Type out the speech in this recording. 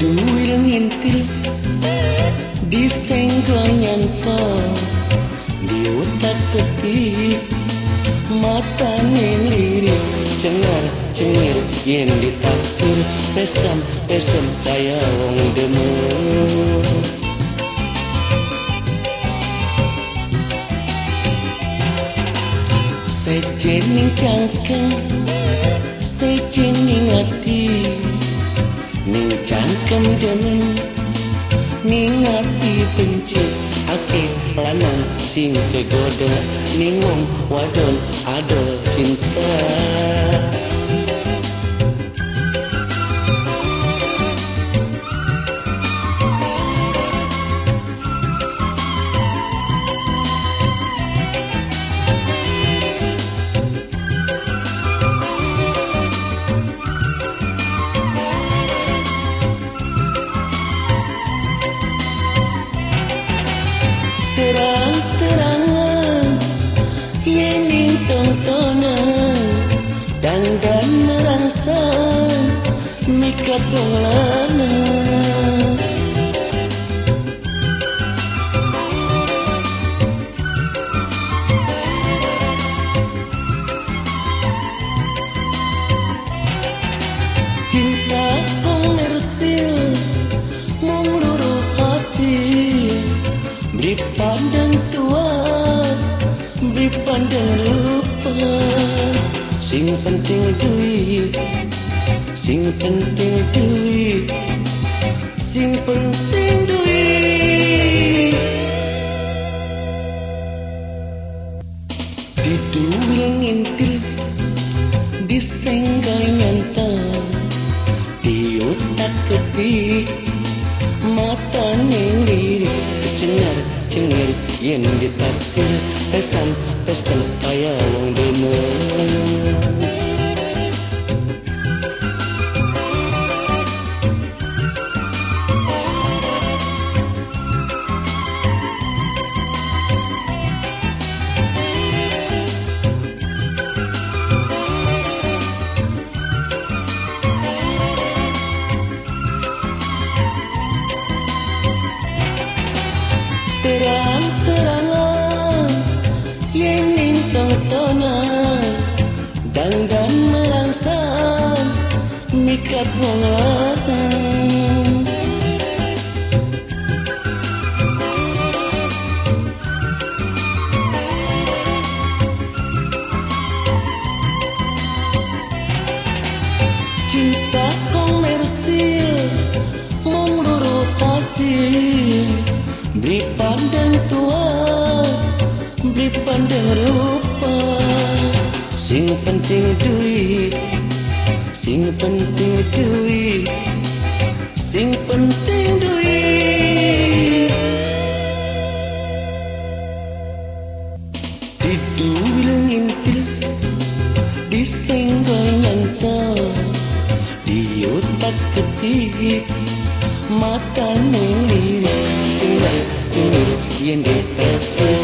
Duwil ngintil di senggol nyantol di otak tepi mata nilirik cengar cengir yang ditaksir pesem pesem kayak wong demur. Sejening cangkeng sejening hati ning cangkem demen ning hati benci ake lanang sing kegoda ning wong wadon ada cinta Cinta pandang tua Beri lupa. Sing penting duit Sing penting duit. Sing penting duit. Di duil ngintil Di senggai nyanta Di otak ketik mata lirik cengar cengir yang ditaksir pesan pesan kaya wong demen terang-terangan Yening tontonan Dan dan merangsang Mikat wong lanang Cinta Beli pandang rupa, Sing penting duit, Sing penting duit, Sing penting duit. Di duil ngintil Di senggol nyanta, Di otak ketik, Mata lirik. Cengar cengir Yang di pesan Pesan